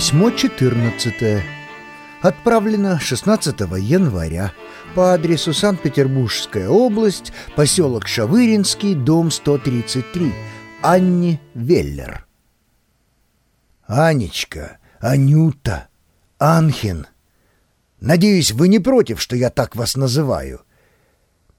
Письмо 14 Отправлено 16 января. По адресу Санкт-Петербургская область, поселок Шавыринский, дом 133, Анне Веллер. Анечка, Анюта, Анхин. Надеюсь, вы не против, что я так вас называю.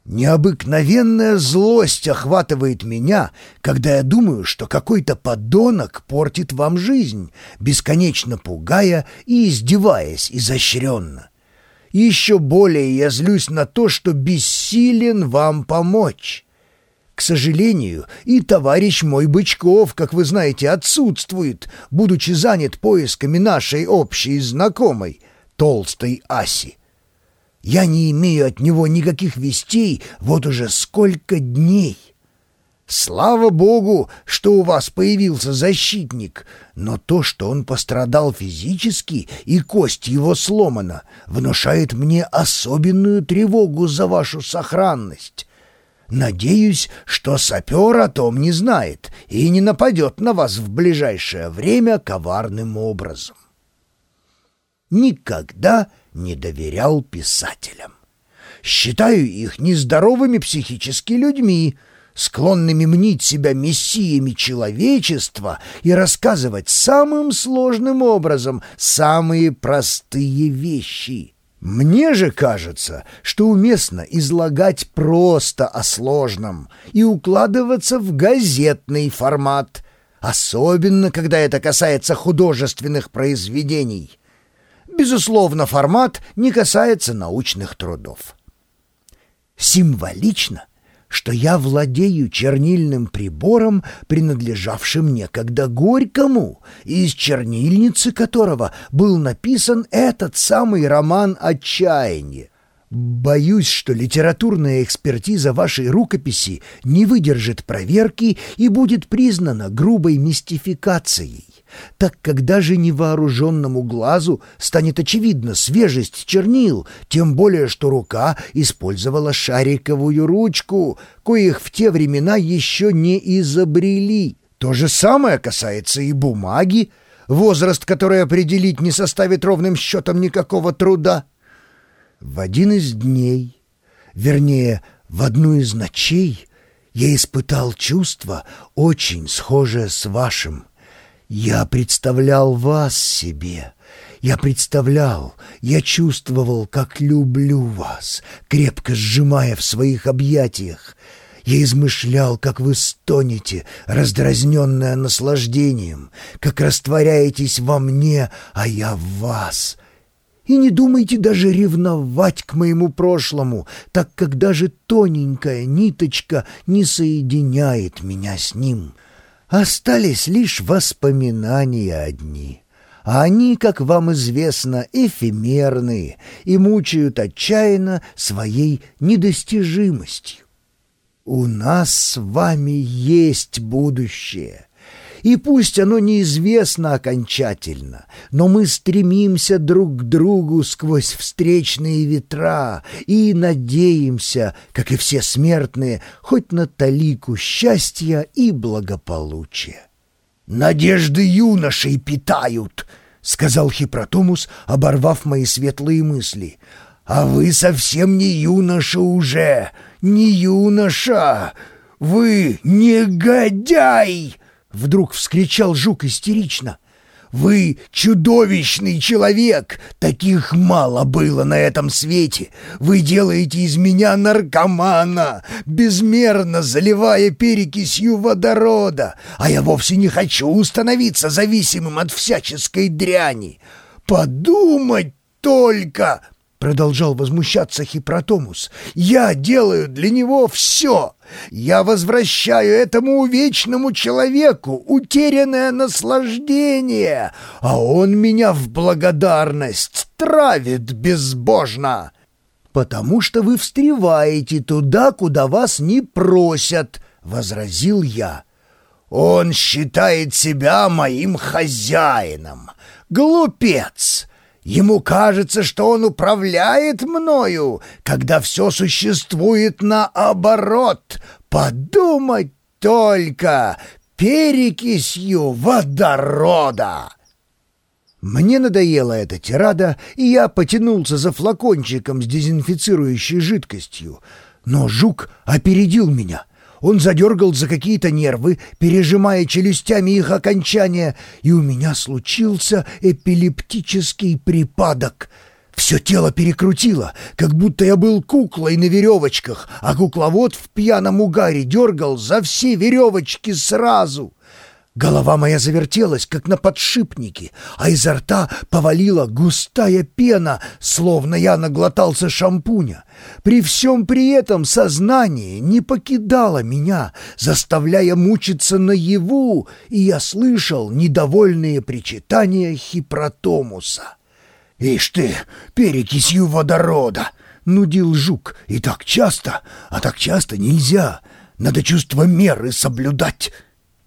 Необыкновенная злость охватывает меня, когда я думаю, что какой-то подонок портит вам жизнь, бесконечно пугая и издеваясь изощренно. Еще более я злюсь на то, что бессилен вам помочь. К сожалению, и товарищ мой Бычков, как вы знаете, отсутствует, будучи занят поисками нашей общей знакомой, толстой Аси. Я не имею от него никаких вестей вот уже сколько дней. Слава Богу, что у вас появился защитник, но то, что он пострадал физически и кость его сломана, внушает мне особенную тревогу за вашу сохранность. Надеюсь, что сапер о том не знает и не нападет на вас в ближайшее время коварным образом. Никогда не доверял писателям. Считаю их нездоровыми психически людьми, склонными мнить себя мессиями человечества и рассказывать самым сложным образом самые простые вещи. Мне же кажется, что уместно излагать просто о сложном и укладываться в газетный формат, особенно когда это касается художественных произведений. Безусловно, формат не касается научных трудов. Символично, что я владею чернильным прибором, принадлежавшим некогда Горькому, из чернильницы которого был написан этот самый роман «Отчаяние». Боюсь, что литературная экспертиза вашей рукописи не выдержит проверки и будет признана грубой мистификацией так как даже невооруженному глазу станет очевидна свежесть чернил, тем более что рука использовала шариковую ручку, коих в те времена еще не изобрели. То же самое касается и бумаги, возраст которой определить не составит ровным счетом никакого труда. В один из дней, вернее, в одну из ночей, я испытал чувство, очень схожее с вашим — я представлял вас себе. Я представлял, я чувствовал, как люблю вас, крепко сжимая в своих объятиях. Я измышлял, как вы стонете, раздразненная наслаждением, как растворяетесь во мне, а я в вас. И не думайте даже ревновать к моему прошлому, так как даже тоненькая ниточка не соединяет меня с ним». Остались лишь воспоминания одни. А они, как вам известно, эфемерные и мучают отчаянно своей недостижимостью. У нас с вами есть будущее, и пусть оно неизвестно окончательно, но мы стремимся друг к другу сквозь встречные ветра и надеемся, как и все смертные, хоть на талику счастья и благополучия. «Надежды юношей питают», — сказал Хипротомус, оборвав мои светлые мысли. «А вы совсем не юноша уже, не юноша! Вы негодяй!» Вдруг вскричал жук истерично. «Вы чудовищный человек! Таких мало было на этом свете! Вы делаете из меня наркомана, безмерно заливая перекисью водорода, а я вовсе не хочу становиться зависимым от всяческой дряни! Подумать только!» Продолжал возмущаться Хипротомус. «Я делаю для него все! Я возвращаю этому увечному человеку утерянное наслаждение, а он меня в благодарность травит безбожно!» «Потому что вы встреваете туда, куда вас не просят», — возразил я. Он считает себя моим хозяином. Глупец! Ему кажется, что он управляет мною, когда все существует наоборот. Подумать только! Перекисью водорода!» Мне надоела эта тирада, и я потянулся за флакончиком с дезинфицирующей жидкостью. Но жук опередил меня. Он задергал за какие-то нервы, пережимая челюстями их окончания, и у меня случился эпилептический припадок. Все тело перекрутило, как будто я был куклой на веревочках, а кукловод в пьяном угаре дергал за все веревочки сразу. Голова моя завертелась, как на подшипнике, а изо рта повалила густая пена, словно я наглотался шампуня. При всем при этом сознание не покидало меня, заставляя мучиться наяву, и я слышал недовольные причитания Хипротомуса. «Ишь ты, перекисью водорода!» — нудил жук. «И так часто, а так часто нельзя. Надо чувство меры соблюдать».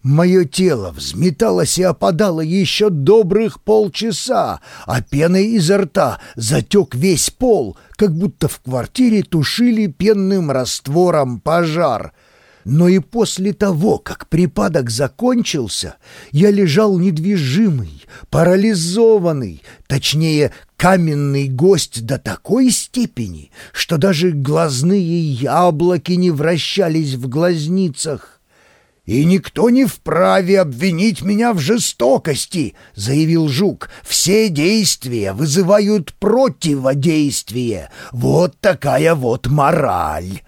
Мое тело взметалось и опадало еще добрых полчаса, а пеной изо рта затек весь пол, как будто в квартире тушили пенным раствором пожар. Но и после того, как припадок закончился, я лежал недвижимый, парализованный, точнее, каменный гость до такой степени, что даже глазные яблоки не вращались в глазницах и никто не вправе обвинить меня в жестокости», — заявил Жук. «Все действия вызывают противодействие. Вот такая вот мораль».